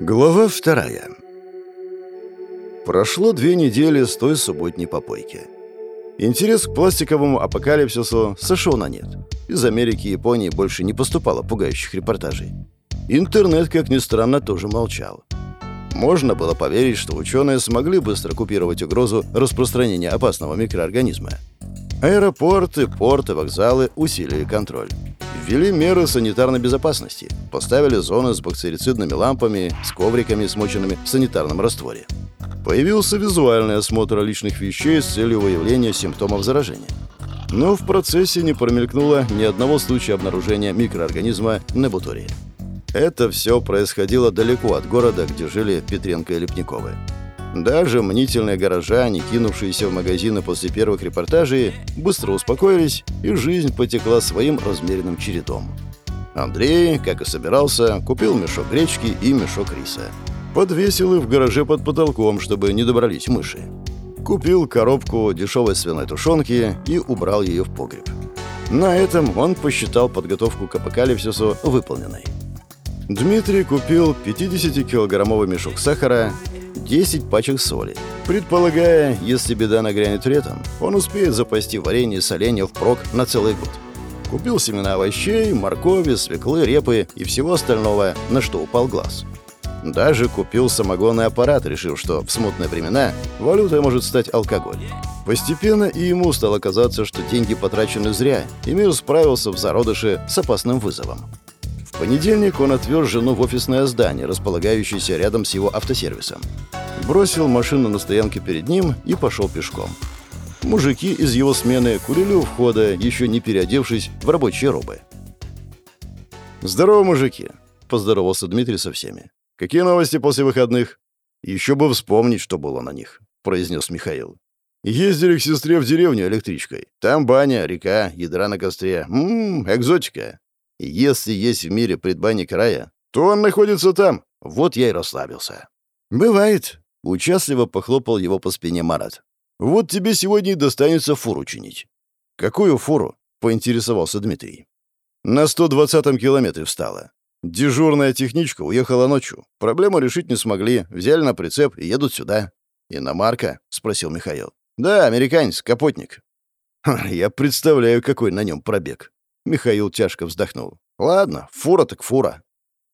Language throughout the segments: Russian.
Глава вторая. Прошло две недели с той субботней попойки. Интерес к пластиковому апокалипсису сошел на нет. Из Америки и Японии больше не поступало пугающих репортажей. Интернет, как ни странно, тоже молчал. Можно было поверить, что ученые смогли быстро купировать угрозу распространения опасного микроорганизма. Аэропорты, порты, вокзалы усилили контроль. Ввели меры санитарной безопасности, поставили зоны с бактерицидными лампами, с ковриками, смоченными в санитарном растворе. Появился визуальный осмотр личных вещей с целью выявления симптомов заражения. Но в процессе не промелькнуло ни одного случая обнаружения микроорганизма Небутории. Это все происходило далеко от города, где жили Петренко и Лепниковы. Даже мнительные горожане, кинувшиеся в магазины после первых репортажей, быстро успокоились, и жизнь потекла своим размеренным чередом. Андрей, как и собирался, купил мешок гречки и мешок риса. Подвесил их в гараже под потолком, чтобы не добрались мыши. Купил коробку дешевой свиной тушенки и убрал ее в погреб. На этом он посчитал подготовку к апокалипсису выполненной. Дмитрий купил 50-килограммовый мешок сахара, 10 пачек соли. Предполагая, если беда нагрянет летом, он успеет запасти варенье и соленья впрок на целый год. Купил семена овощей, моркови, свеклы, репы и всего остального, на что упал глаз. Даже купил самогонный аппарат, решив, что в смутные времена валютой может стать алкоголь. Постепенно и ему стало казаться, что деньги потрачены зря, и мир справился в зародыше с опасным вызовом. Понедельник он отвез жену в офисное здание, располагающееся рядом с его автосервисом. Бросил машину на стоянке перед ним и пошел пешком. Мужики из его смены курили у входа, еще не переодевшись в рабочие робы. «Здорово, мужики!» — поздоровался Дмитрий со всеми. «Какие новости после выходных?» «Еще бы вспомнить, что было на них», — произнес Михаил. «Ездили к сестре в деревню электричкой. Там баня, река, ядра на костре. Ммм, экзотика. Если есть в мире предбанник рая, то он находится там. Вот я и расслабился». «Бывает», — участливо похлопал его по спине Марат. «Вот тебе сегодня и достанется фуру чинить». «Какую фуру?» — поинтересовался Дмитрий. «На 120-м километре встала. Дежурная техничка уехала ночью. Проблему решить не смогли. Взяли на прицеп и едут сюда. «Иномарка?» — спросил Михаил. «Да, американец, капотник». «Я представляю, какой на нем пробег». Михаил тяжко вздохнул. «Ладно, фура так фура».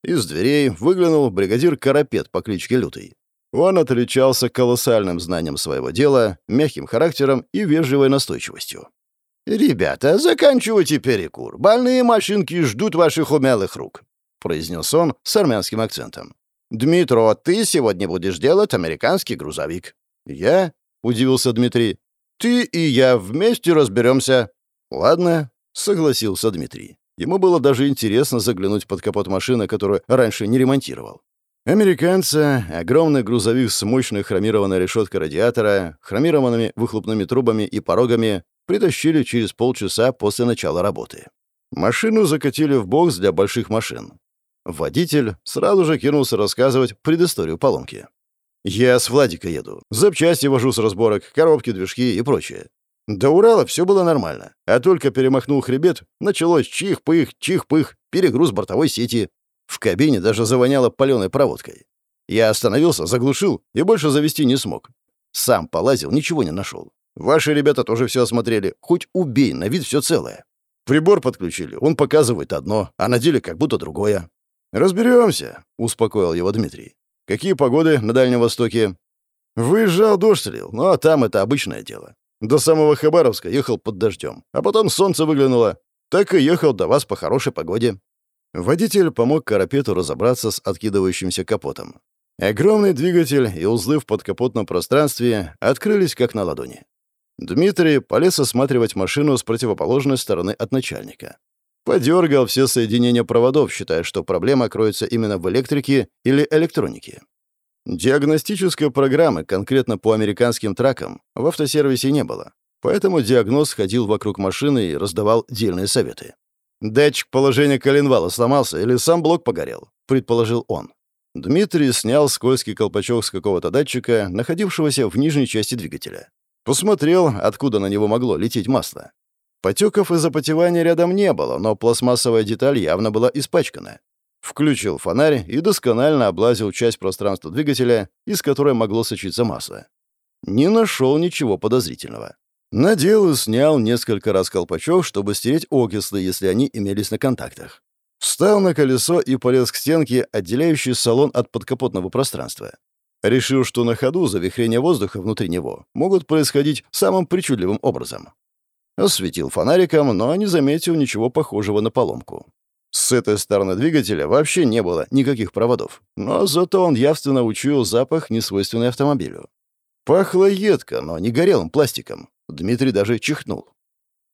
Из дверей выглянул бригадир Карапет по кличке Лютый. Он отличался колоссальным знанием своего дела, мягким характером и вежливой настойчивостью. «Ребята, заканчивайте перекур. Больные машинки ждут ваших умелых рук. — произнес он с армянским акцентом. «Дмитро, ты сегодня будешь делать американский грузовик». «Я?» — удивился Дмитрий. «Ты и я вместе разберемся». «Ладно», — согласился Дмитрий. Ему было даже интересно заглянуть под капот машины, которую раньше не ремонтировал. Американца, огромный грузовик с мощной хромированной решеткой радиатора, хромированными выхлопными трубами и порогами, притащили через полчаса после начала работы. Машину закатили в бокс для больших машин. Водитель сразу же кинулся рассказывать предысторию поломки. «Я с Владика еду. Запчасти вожу с разборок, коробки, движки и прочее. До Урала все было нормально, а только перемахнул хребет, началось чих-пых, чих-пых, перегруз бортовой сети. В кабине даже завоняло паленой проводкой. Я остановился, заглушил и больше завести не смог. Сам полазил, ничего не нашел. Ваши ребята тоже все осмотрели. Хоть убей, на вид все целое. Прибор подключили, он показывает одно, а на деле как будто другое. «Разберемся», — успокоил его Дмитрий. «Какие погоды на Дальнем Востоке?» «Выезжал, дождь лил, но там это обычное дело. До самого Хабаровска ехал под дождем, а потом солнце выглянуло. Так и ехал до вас по хорошей погоде». Водитель помог Карапету разобраться с откидывающимся капотом. Огромный двигатель и узлы в подкапотном пространстве открылись как на ладони. Дмитрий полез осматривать машину с противоположной стороны от начальника. Подергал все соединения проводов, считая, что проблема кроется именно в электрике или электронике. Диагностической программы конкретно по американским тракам в автосервисе не было, поэтому диагноз ходил вокруг машины и раздавал дельные советы. «Датчик положения коленвала сломался или сам блок погорел», — предположил он. Дмитрий снял скользкий колпачок с какого-то датчика, находившегося в нижней части двигателя. Посмотрел, откуда на него могло лететь масло. Потеков и запотевания рядом не было, но пластмассовая деталь явно была испачкана. Включил фонарь и досконально облазил часть пространства двигателя, из которой могло сочиться масло. Не нашел ничего подозрительного. Надел и снял несколько раз колпачок, чтобы стереть окислы, если они имелись на контактах. Встал на колесо и полез к стенке, отделяющей салон от подкапотного пространства. Решил, что на ходу завихрения воздуха внутри него могут происходить самым причудливым образом. Осветил фонариком, но не заметил ничего похожего на поломку. С этой стороны двигателя вообще не было никаких проводов, но зато он явственно учуял запах, несвойственный автомобилю. Пахло едко, но не горелым пластиком. Дмитрий даже чихнул.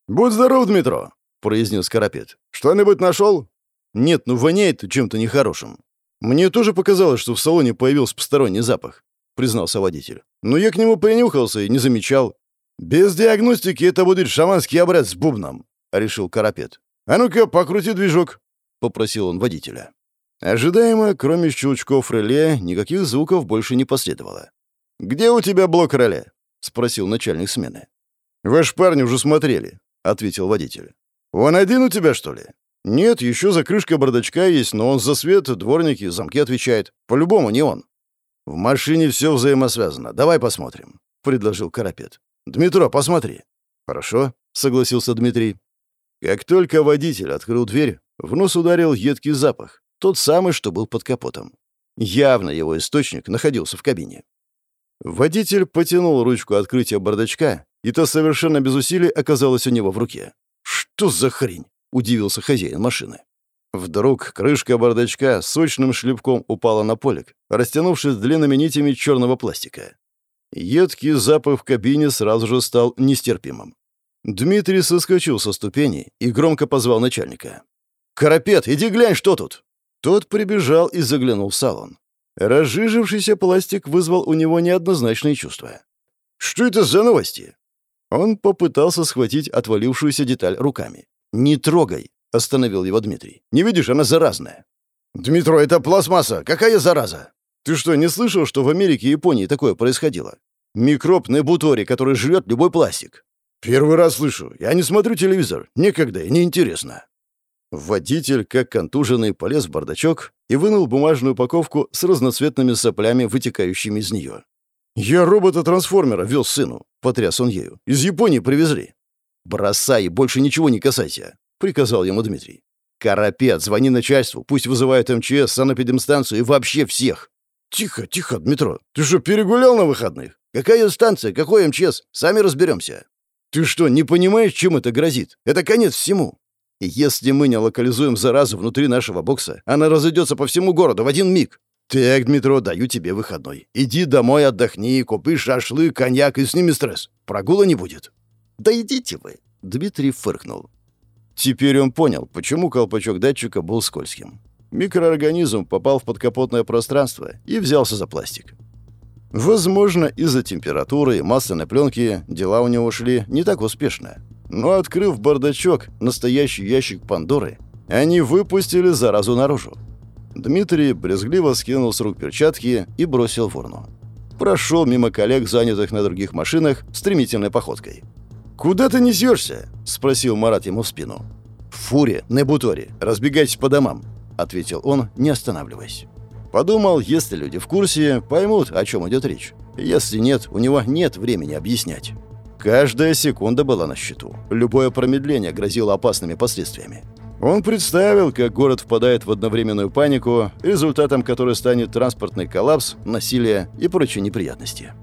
«Будь здоров, Дмитро!» — произнес Карапет. «Что-нибудь нашел?» «Нет, ну воняет чем-то нехорошим. Мне тоже показалось, что в салоне появился посторонний запах», — признался водитель. «Но я к нему принюхался и не замечал». «Без диагностики это будет шаманский обряд с бубном», — решил Карапет. «А ну-ка, покрути движок», — попросил он водителя. Ожидаемо, кроме щелчков реле, никаких звуков больше не последовало. «Где у тебя блок реле?» — спросил начальник смены. «Ваши парни уже смотрели», — ответил водитель. «Он один у тебя, что ли?» «Нет, еще за крышкой бардачка есть, но он за свет, дворники, замки отвечает. По-любому не он». «В машине все взаимосвязано. Давай посмотрим», — предложил Карапет. «Дмитро, посмотри». «Хорошо», — согласился Дмитрий. Как только водитель открыл дверь, в нос ударил едкий запах, тот самый, что был под капотом. Явно его источник находился в кабине. Водитель потянул ручку открытия бардачка, и та совершенно без усилий оказалась у него в руке. «Что за хрень?» — удивился хозяин машины. Вдруг крышка бардачка сочным шлепком упала на полик, растянувшись длинными нитями черного пластика. Едкий запах в кабине сразу же стал нестерпимым. Дмитрий соскочил со ступени и громко позвал начальника. «Карапет, иди глянь, что тут!» Тот прибежал и заглянул в салон. Разжижившийся пластик вызвал у него неоднозначные чувства. «Что это за новости?» Он попытался схватить отвалившуюся деталь руками. «Не трогай!» — остановил его Дмитрий. «Не видишь, она заразная». «Дмитро, это пластмасса! Какая зараза?» «Ты что, не слышал, что в Америке и Японии такое происходило? Микроб Небутори, который жрет любой пластик». «Первый раз слышу. Я не смотрю телевизор. Некогда и неинтересно». Водитель, как контуженный, полез в бардачок и вынул бумажную упаковку с разноцветными соплями, вытекающими из нее. «Я робота-трансформера вез сыну», — потряс он ею. «Из Японии привезли». «Бросай больше ничего не касайся», — приказал ему Дмитрий. «Карапет, звони начальству, пусть вызывают МЧС, санэпидемстанцию и вообще всех». «Тихо, тихо, Дмитро. Ты что, перегулял на выходных? Какая станция, какой МЧС? Сами разберемся». «Ты что, не понимаешь, чем это грозит? Это конец всему». «Если мы не локализуем заразу внутри нашего бокса, она разойдется по всему городу в один миг. «Так, Дмитро, даю тебе выходной. Иди домой, отдохни, купи шашлык, коньяк и сними стресс. Прогула не будет». «Да идите вы!» — Дмитрий фыркнул. Теперь он понял, почему колпачок датчика был скользким. Микроорганизм попал в подкапотное пространство и взялся за пластик. Возможно, из-за температуры и масляной пленки дела у него шли не так успешно. Но открыв бардачок, настоящий ящик Пандоры, они выпустили заразу наружу. Дмитрий брезгливо скинул с рук перчатки и бросил в урну. Прошел мимо коллег, занятых на других машинах, стремительной походкой. «Куда ты несешься?» — спросил Марат ему в спину. «В фуре, на буторе. Разбегайтесь по домам», — ответил он, не останавливаясь. Подумал, если люди в курсе, поймут, о чем идет речь. Если нет, у него нет времени объяснять. Каждая секунда была на счету. Любое промедление грозило опасными последствиями. Он представил, как город впадает в одновременную панику, результатом которой станет транспортный коллапс, насилие и прочие неприятности.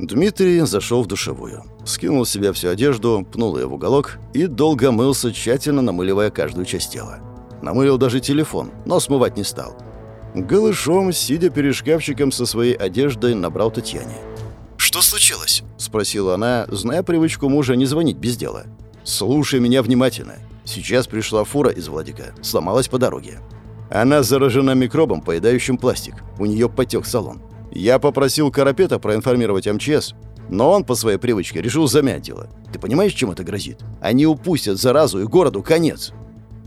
Дмитрий зашел в душевую, скинул с себя всю одежду, пнул ее в уголок и долго мылся, тщательно намыливая каждую часть тела. Намылил даже телефон, но смывать не стал. Голышом, сидя перед шкафчиком со своей одеждой, набрал Татьяне. «Что случилось?» — спросила она, зная привычку мужа не звонить без дела. «Слушай меня внимательно. Сейчас пришла фура из Владика. Сломалась по дороге. Она заражена микробом, поедающим пластик. У нее потек салон. Я попросил Карапета проинформировать МЧС, но он по своей привычке решил замять дело. Ты понимаешь, чем это грозит? Они упустят заразу и городу конец.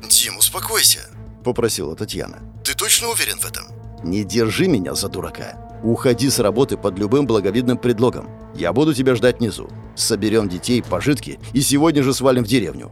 «Дим, успокойся», — попросила Татьяна. «Ты точно уверен в этом?» «Не держи меня за дурака. Уходи с работы под любым благовидным предлогом. Я буду тебя ждать внизу. Соберем детей, пожитки и сегодня же свалим в деревню.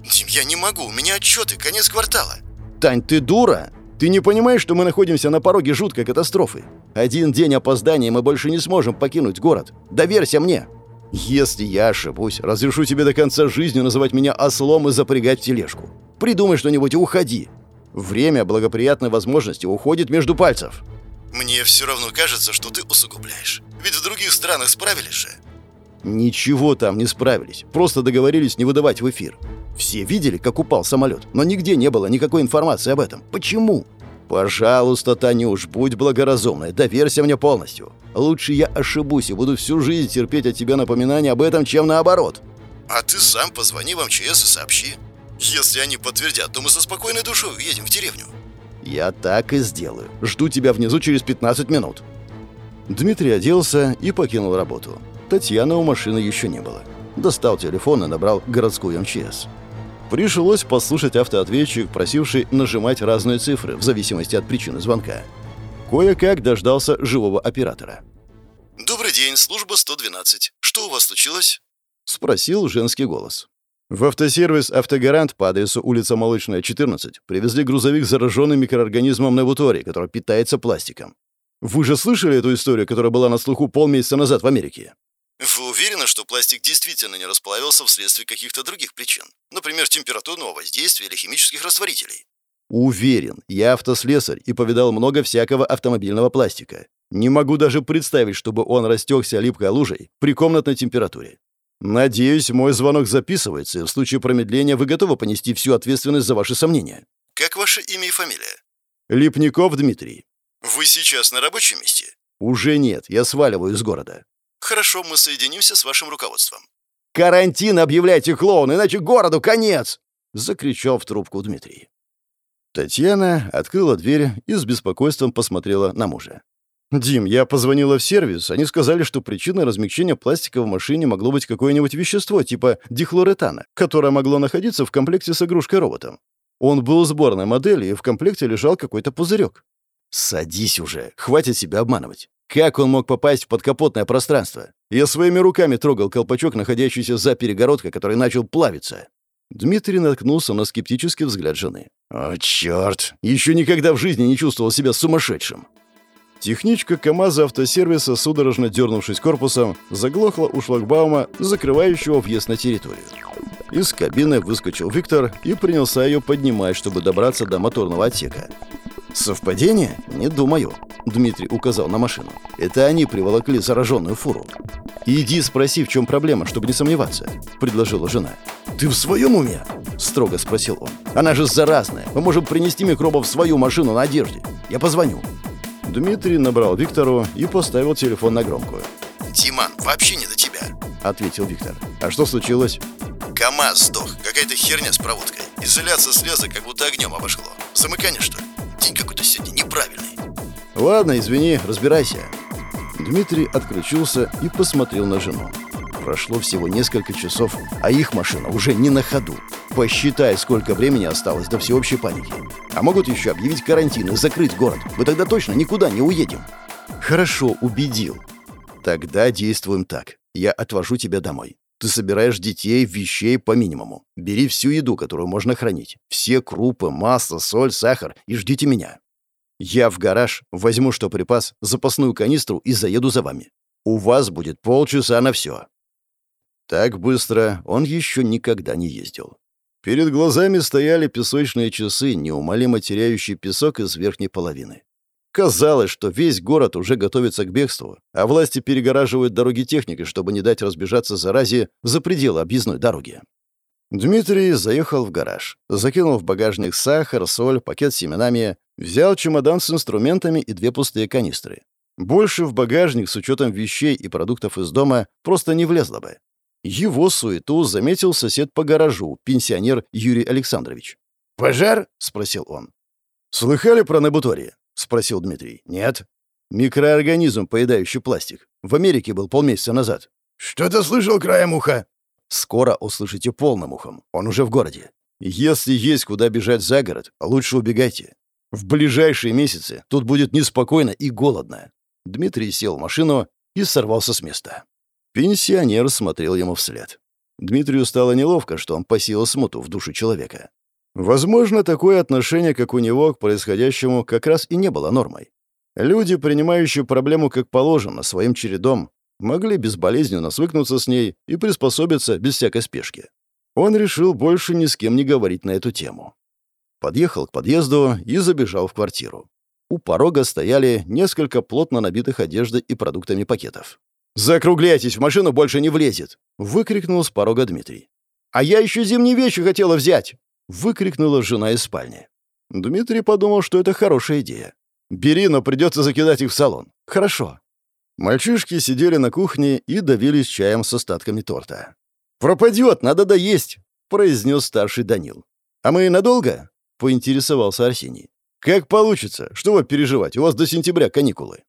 «Дим, я не могу, у меня отчеты, конец квартала». «Тань, ты дура?» Ты не понимаешь, что мы находимся на пороге жуткой катастрофы? Один день опоздания, мы больше не сможем покинуть город. Доверься мне. Если я ошибусь, разрешу тебе до конца жизни называть меня ослом и запрягать в тележку. Придумай что-нибудь и уходи. Время благоприятной возможности уходит между пальцев. Мне все равно кажется, что ты усугубляешь. Ведь в других странах справились же. Ничего там не справились. Просто договорились не выдавать в эфир. Все видели, как упал самолет, но нигде не было никакой информации об этом. Почему? Пожалуйста, Танюш, будь благоразумной, доверься мне полностью. Лучше я ошибусь и буду всю жизнь терпеть от тебя напоминания об этом, чем наоборот. А ты сам позвони в МЧС и сообщи. Если они подтвердят, то мы со спокойной душой уедем в деревню. Я так и сделаю. Жду тебя внизу через 15 минут. Дмитрий оделся и покинул работу. Татьяны у машины еще не было. Достал телефон и набрал городскую МЧС. Пришлось послушать автоответчик, просивший нажимать разные цифры в зависимости от причины звонка. Кое-как дождался живого оператора. «Добрый день, служба 112. Что у вас случилось?» — спросил женский голос. В автосервис «Автогарант» по адресу улица Молочная, 14 привезли грузовик с зараженным микроорганизмом Невутори, который питается пластиком. Вы же слышали эту историю, которая была на слуху полмесяца назад в Америке? Вы уверены, что пластик действительно не расплавился вследствие каких-то других причин? Например, температурного воздействия или химических растворителей? Уверен. Я автослесарь и повидал много всякого автомобильного пластика. Не могу даже представить, чтобы он растекся липкой лужей при комнатной температуре. Надеюсь, мой звонок записывается, и в случае промедления вы готовы понести всю ответственность за ваши сомнения. Как ваше имя и фамилия? Липников Дмитрий. Вы сейчас на рабочем месте? Уже нет, я сваливаю из города. Хорошо, мы соединимся с вашим руководством. «Карантин объявляйте, клоун, иначе городу конец!» — закричал в трубку Дмитрий. Татьяна открыла дверь и с беспокойством посмотрела на мужа. «Дим, я позвонила в сервис. Они сказали, что причиной размягчения пластика в машине могло быть какое-нибудь вещество типа дихлоретана, которое могло находиться в комплекте с игрушкой-роботом. Он был сборной модели, и в комплекте лежал какой-то пузырек. «Садись уже, хватит себя обманывать. Как он мог попасть в подкапотное пространство? Я своими руками трогал колпачок, находящийся за перегородкой, который начал плавиться. Дмитрий наткнулся на скептический взгляд жены. «О, черт! Еще никогда в жизни не чувствовал себя сумасшедшим!» Техничка КамАЗа автосервиса, судорожно дернувшись корпусом, заглохла у шлагбаума, закрывающего въезд на территорию. Из кабины выскочил Виктор и принялся ее поднимать, чтобы добраться до моторного отсека. «Совпадение? Не думаю», — Дмитрий указал на машину. «Это они приволокли зараженную фуру». «Иди спроси, в чем проблема, чтобы не сомневаться», — предложила жена. «Ты в своем уме?» — строго спросил он. «Она же заразная. Мы можем принести микробов в свою машину на одежде. Я позвоню». Дмитрий набрал Виктору и поставил телефон на громкую. «Тиман, вообще не до тебя», — ответил Виктор. «А что случилось?» «КамАЗ сдох. Какая-то херня с проводкой. Изоляция слеза как будто огнем обошло. Замыкание, что ли?» День какой-то сегодня неправильный. Ладно, извини, разбирайся. Дмитрий отключился и посмотрел на жену. Прошло всего несколько часов, а их машина уже не на ходу. Посчитай, сколько времени осталось до всеобщей паники. А могут еще объявить карантин и закрыть город. Мы тогда точно никуда не уедем. Хорошо, убедил. Тогда действуем так. Я отвожу тебя домой. Ты собираешь детей, вещей по минимуму. Бери всю еду, которую можно хранить. Все крупы, масло, соль, сахар и ждите меня. Я в гараж, возьму что припас, запасную канистру и заеду за вами. У вас будет полчаса на все. Так быстро он еще никогда не ездил. Перед глазами стояли песочные часы, неумолимо теряющие песок из верхней половины. Казалось, что весь город уже готовится к бегству, а власти перегораживают дороги техникой, чтобы не дать разбежаться заразе за пределы объездной дороги. Дмитрий заехал в гараж, закинул в багажник сахар, соль, пакет с семенами, взял чемодан с инструментами и две пустые канистры. Больше в багажник с учетом вещей и продуктов из дома просто не влезло бы. Его суету заметил сосед по гаражу, пенсионер Юрий Александрович. «Пожар?» — спросил он. «Слыхали про набутория?» — спросил Дмитрий. «Нет». «Микроорганизм, поедающий пластик. В Америке был полмесяца назад». «Что-то слышал краем уха». «Скоро услышите полным ухом. Он уже в городе. Если есть куда бежать за город, лучше убегайте. В ближайшие месяцы тут будет неспокойно и голодно». Дмитрий сел в машину и сорвался с места. Пенсионер смотрел ему вслед. Дмитрию стало неловко, что он посеял смуту в душу человека. Возможно, такое отношение, как у него, к происходящему как раз и не было нормой. Люди, принимающие проблему как положено, своим чередом, могли безболезненно свыкнуться с ней и приспособиться без всякой спешки. Он решил больше ни с кем не говорить на эту тему. Подъехал к подъезду и забежал в квартиру. У порога стояли несколько плотно набитых одеждой и продуктами пакетов. «Закругляйтесь, в машину больше не влезет!» — выкрикнул с порога Дмитрий. «А я еще зимние вещи хотела взять!» — выкрикнула жена из спальни. Дмитрий подумал, что это хорошая идея. «Бери, но придется закидать их в салон». «Хорошо». Мальчишки сидели на кухне и давились чаем с остатками торта. «Пропадет, надо доесть», — произнес старший Данил. «А мы надолго?» — поинтересовался Арсений. «Как получится. Что вы переживать? У вас до сентября каникулы».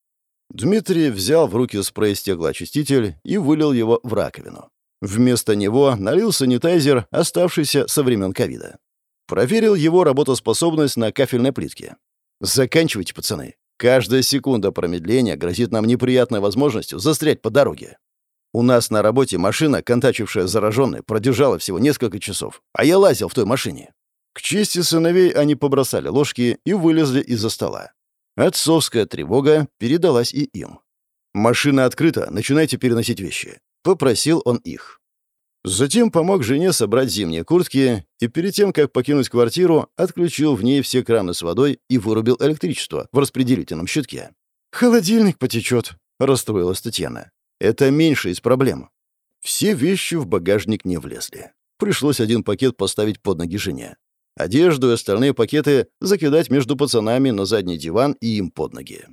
Дмитрий взял в руки спрей стеклоочиститель и вылил его в раковину. Вместо него налил санитайзер, оставшийся со времен ковида. Проверил его работоспособность на кафельной плитке. «Заканчивайте, пацаны. Каждая секунда промедления грозит нам неприятной возможностью застрять по дороге. У нас на работе машина, контачившая зараженной, продержала всего несколько часов, а я лазил в той машине. К чести сыновей они побросали ложки и вылезли из-за стола. Отцовская тревога передалась и им. «Машина открыта, начинайте переносить вещи», — попросил он их. Затем помог жене собрать зимние куртки и перед тем, как покинуть квартиру, отключил в ней все краны с водой и вырубил электричество в распределительном щитке. «Холодильник потечет», — расстроилась Татьяна. «Это меньше из проблем». Все вещи в багажник не влезли. Пришлось один пакет поставить под ноги жене. Одежду и остальные пакеты закидать между пацанами на задний диван и им под ноги.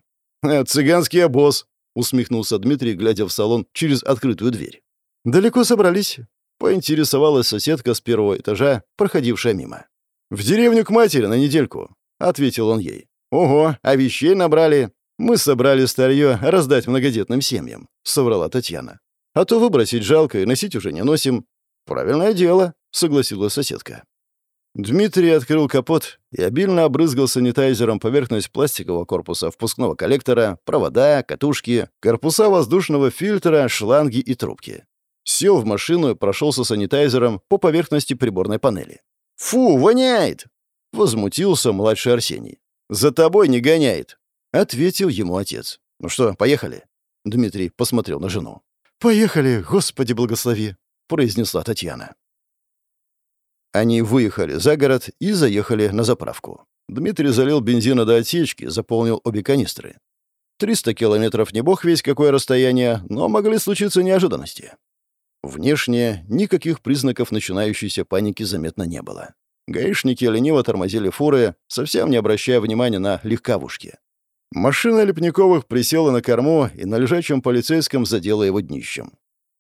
«А, «Цыганский обоз», — усмехнулся Дмитрий, глядя в салон через открытую дверь. «Далеко собрались?» Поинтересовалась соседка с первого этажа, проходившая мимо. «В деревню к матери на недельку», — ответил он ей. «Ого, а вещей набрали. Мы собрали старье раздать многодетным семьям», — соврала Татьяна. «А то выбросить жалко и носить уже не носим». «Правильное дело», — согласилась соседка. Дмитрий открыл капот и обильно обрызгал санитайзером поверхность пластикового корпуса впускного коллектора, провода, катушки, корпуса воздушного фильтра, шланги и трубки сел в машину и прошелся санитайзером по поверхности приборной панели. «Фу, воняет!» — возмутился младший Арсений. «За тобой не гоняет!» — ответил ему отец. «Ну что, поехали?» Дмитрий посмотрел на жену. «Поехали, Господи благослови!» — произнесла Татьяна. Они выехали за город и заехали на заправку. Дмитрий залил бензина до отсечки, заполнил обе канистры. 300 километров не бог весь какое расстояние, но могли случиться неожиданности. Внешне никаких признаков начинающейся паники заметно не было. Гаишники лениво тормозили фуры, совсем не обращая внимания на легковушки. Машина Лепниковых присела на корму и на лежачем полицейском задела его днищем.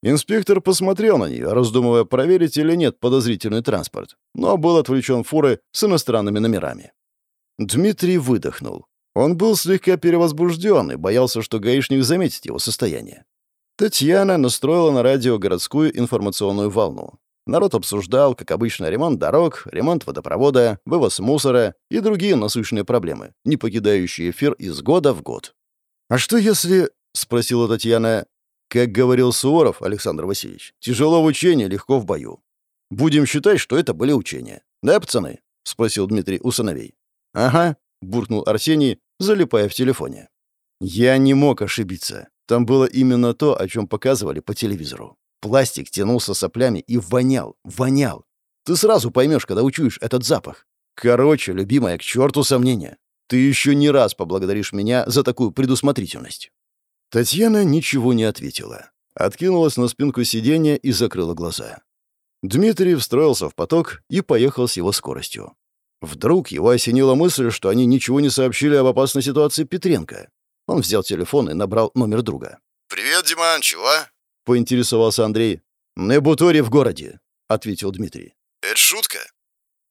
Инспектор посмотрел на нее, раздумывая, проверить или нет подозрительный транспорт, но был отвлечен фурой с иностранными номерами. Дмитрий выдохнул. Он был слегка перевозбужден и боялся, что гаишник заметит его состояние. Татьяна настроила на радио городскую информационную волну. Народ обсуждал, как обычно, ремонт дорог, ремонт водопровода, вывоз мусора и другие насущные проблемы, не покидающие эфир из года в год. «А что если...» — спросила Татьяна. «Как говорил Суворов Александр Васильевич, тяжело в учении, легко в бою. Будем считать, что это были учения. Да, пацаны?» — спросил Дмитрий у сыновей. «Ага», — буркнул Арсений, залипая в телефоне. «Я не мог ошибиться. Там было именно то, о чем показывали по телевизору. Пластик тянулся соплями и вонял, вонял. Ты сразу поймешь, когда учуешь этот запах. Короче, любимая, к черту сомнения. Ты еще не раз поблагодаришь меня за такую предусмотрительность». Татьяна ничего не ответила. Откинулась на спинку сиденья и закрыла глаза. Дмитрий встроился в поток и поехал с его скоростью. Вдруг его осенила мысль, что они ничего не сообщили об опасной ситуации Петренко. Он взял телефон и набрал номер друга. «Привет, Диман, чего?» — поинтересовался Андрей. «На Буторе в городе», — ответил Дмитрий. «Это шутка?»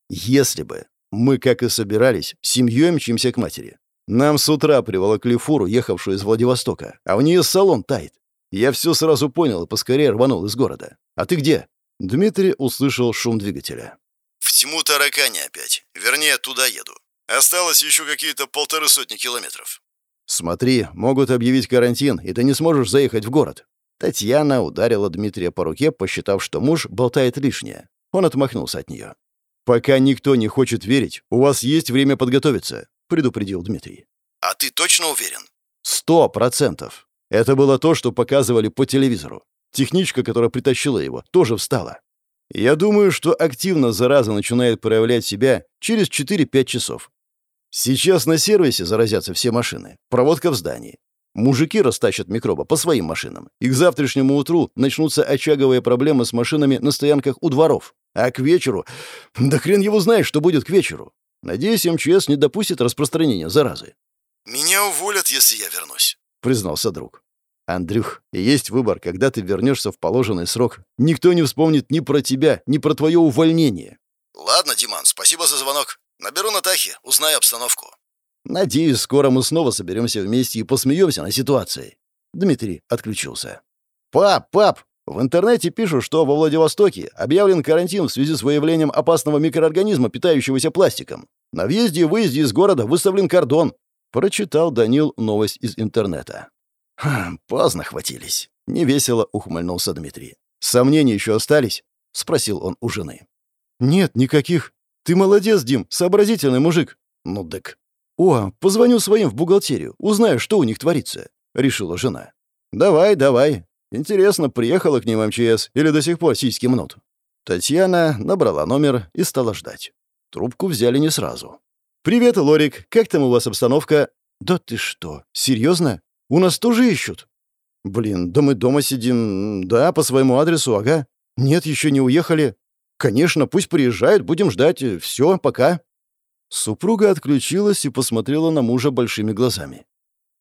«Если бы. Мы, как и собирались, семьей мчимся к матери. Нам с утра приволокли фуру, ехавшую из Владивостока, а у нее салон тает. Я все сразу понял и поскорее рванул из города. А ты где?» Дмитрий услышал шум двигателя. «В тьму таракани опять. Вернее, туда еду. Осталось еще какие-то полторы сотни километров. «Смотри, могут объявить карантин, и ты не сможешь заехать в город». Татьяна ударила Дмитрия по руке, посчитав, что муж болтает лишнее. Он отмахнулся от нее. «Пока никто не хочет верить, у вас есть время подготовиться», — предупредил Дмитрий. «А ты точно уверен?» «Сто процентов. Это было то, что показывали по телевизору. Техничка, которая притащила его, тоже встала. Я думаю, что активно зараза начинает проявлять себя через 4-5 часов. Сейчас на сервисе заразятся все машины. Проводка в здании. Мужики растащат микроба по своим машинам. И к завтрашнему утру начнутся очаговые проблемы с машинами на стоянках у дворов. А к вечеру... Да хрен его знает, что будет к вечеру. Надеюсь, МЧС не допустит распространения заразы. «Меня уволят, если я вернусь», — признался друг. «Андрюх, есть выбор, когда ты вернешься в положенный срок. Никто не вспомнит ни про тебя, ни про твое увольнение». «Ладно, Диман, спасибо за звонок. Наберу Натахи, узнаю обстановку». «Надеюсь, скоро мы снова соберемся вместе и посмеемся на ситуации». Дмитрий отключился. «Пап, пап, в интернете пишут, что во Владивостоке объявлен карантин в связи с выявлением опасного микроорганизма, питающегося пластиком. На въезде и выезде из города выставлен кордон». Прочитал Данил новость из интернета. «Хм, поздно хватились». Невесело ухмыльнулся Дмитрий. «Сомнения еще остались?» — спросил он у жены. «Нет, никаких. Ты молодец, Дим, сообразительный мужик». «Ну дык». «О, позвоню своим в бухгалтерию, узнаю, что у них творится», — решила жена. «Давай, давай. Интересно, приехала к ним МЧС или до сих пор сиськи мнут?» Татьяна набрала номер и стала ждать. Трубку взяли не сразу. «Привет, Лорик, как там у вас обстановка?» «Да ты что, серьезно? У нас тоже ищут?» «Блин, да мы дома сидим. Да, по своему адресу, ага. Нет, еще не уехали. Конечно, пусть приезжают, будем ждать. Все, пока». Супруга отключилась и посмотрела на мужа большими глазами.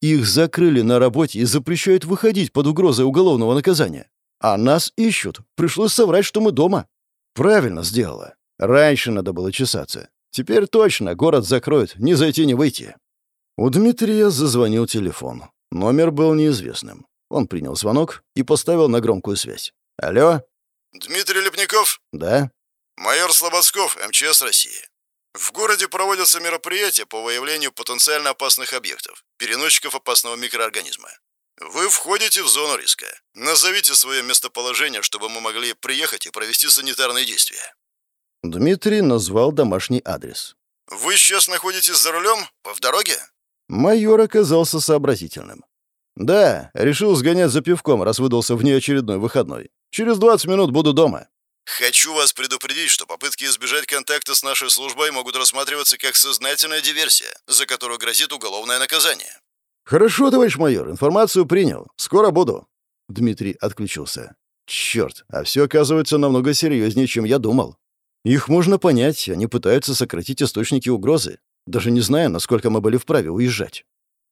Их закрыли на работе и запрещают выходить под угрозой уголовного наказания. А нас ищут. Пришлось соврать, что мы дома. Правильно сделала. Раньше надо было чесаться. Теперь точно город закроют, ни зайти, ни выйти. У Дмитрия зазвонил телефон. Номер был неизвестным. Он принял звонок и поставил на громкую связь. «Алло?» «Дмитрий Лепников?» «Да». «Майор Слободсков, МЧС России. В городе проводятся мероприятия по выявлению потенциально опасных объектов, переносчиков опасного микроорганизма. Вы входите в зону риска. Назовите свое местоположение, чтобы мы могли приехать и провести санитарные действия». Дмитрий назвал домашний адрес. «Вы сейчас находитесь за рулем? В дороге?» Майор оказался сообразительным. «Да, решил сгонять за пивком, раз выдался внеочередной выходной. Через 20 минут буду дома». «Хочу вас предупредить, что попытки избежать контакта с нашей службой могут рассматриваться как сознательная диверсия, за которую грозит уголовное наказание». «Хорошо, товарищ майор, информацию принял. Скоро буду». Дмитрий отключился. «Черт, а все оказывается намного серьезнее, чем я думал. Их можно понять, они пытаются сократить источники угрозы даже не зная, насколько мы были вправе уезжать.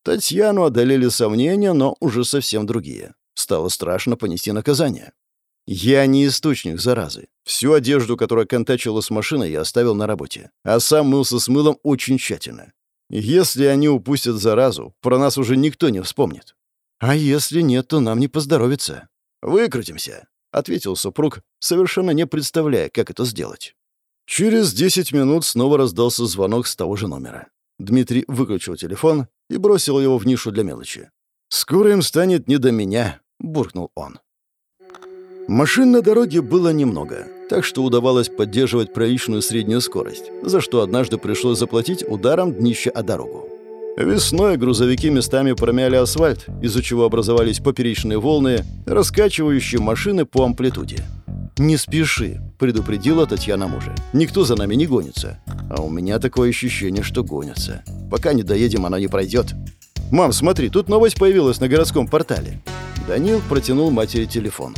Татьяну одолели сомнения, но уже совсем другие. Стало страшно понести наказание. Я не источник заразы. Всю одежду, которая контачила с машиной, я оставил на работе, а сам мылся с мылом очень тщательно. Если они упустят заразу, про нас уже никто не вспомнит. А если нет, то нам не поздоровится. Выкрутимся, — ответил супруг, совершенно не представляя, как это сделать. Через 10 минут снова раздался звонок с того же номера. Дмитрий выключил телефон и бросил его в нишу для мелочи. «Скоро им станет не до меня», — буркнул он. Машин на дороге было немного, так что удавалось поддерживать приличную среднюю скорость, за что однажды пришлось заплатить ударом днища о дорогу. Весной грузовики местами промяли асфальт, из-за чего образовались поперечные волны, раскачивающие машины по амплитуде. «Не спеши», — предупредила Татьяна мужа. «Никто за нами не гонится. А у меня такое ощущение, что гонятся. Пока не доедем, оно не пройдет». «Мам, смотри, тут новость появилась на городском портале». Данил протянул матери телефон.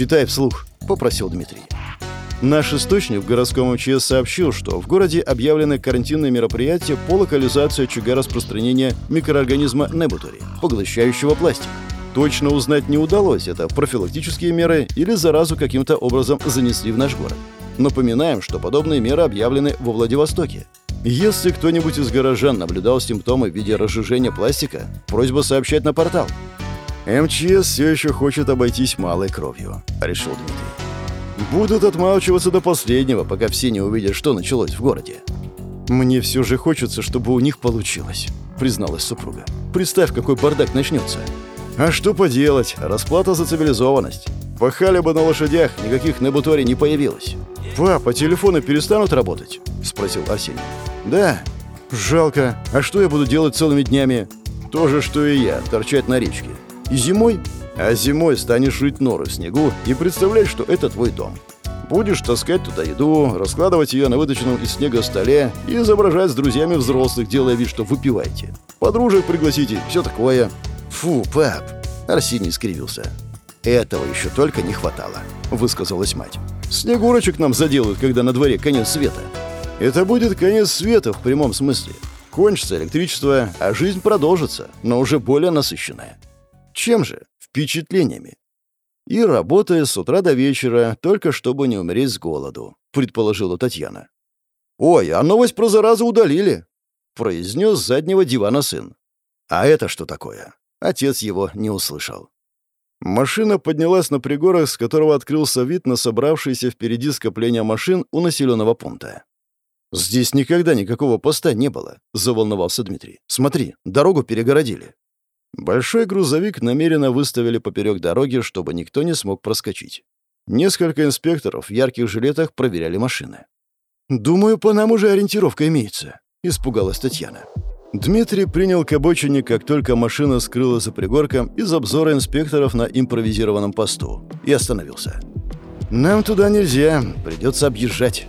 «Читай вслух», — попросил Дмитрий. Наш источник в городском МЧС сообщил, что в городе объявлены карантинные мероприятия по локализации очага распространения микроорганизма Небутори, поглощающего пластик. Точно узнать не удалось, это профилактические меры или заразу каким-то образом занесли в наш город. Напоминаем, что подобные меры объявлены во Владивостоке. Если кто-нибудь из горожан наблюдал симптомы в виде разжижения пластика, просьба сообщать на портал. МЧС все еще хочет обойтись малой кровью, решил Дмитрий. Будут отмалчиваться до последнего, пока все не увидят, что началось в городе. «Мне все же хочется, чтобы у них получилось», — призналась супруга. «Представь, какой бардак начнется. А что поделать, расплата за цивилизованность. Пахали бы на лошадях, никаких небутори не появилось. «Папа, телефоны перестанут работать?» — спросил Арсений. «Да. Жалко. А что я буду делать целыми днями?» «То же, что и я, торчать на речке. И зимой?» «А зимой станешь рыть норы в снегу и представлять, что это твой дом. Будешь таскать туда еду, раскладывать ее на выточенном из снега столе и изображать с друзьями взрослых, делая вид, что выпиваете. Подружек пригласите, все такое. Фу, пап!» Арсений скривился. «Этого еще только не хватало», — высказалась мать. «Снегурочек нам заделают, когда на дворе конец света». «Это будет конец света в прямом смысле. Кончится электричество, а жизнь продолжится, но уже более насыщенная. Чем же? Впечатлениями и работая с утра до вечера, только чтобы не умереть с голоду», — предположила Татьяна. «Ой, а новость про заразу удалили», — произнес с заднего дивана сын. «А это что такое?» Отец его не услышал. Машина поднялась на пригорок, с которого открылся вид на собравшееся впереди скопление машин у населенного пункта. «Здесь никогда никакого поста не было», — заволновался Дмитрий. «Смотри, дорогу перегородили». Большой грузовик намеренно выставили поперек дороги, чтобы никто не смог проскочить. Несколько инспекторов в ярких жилетах проверяли машины. «Думаю, по нам уже ориентировка имеется», — испугалась Татьяна. Дмитрий принял к обочине, как только машина скрылась за пригорком из обзора инспекторов на импровизированном посту, и остановился. «Нам туда нельзя, придется объезжать».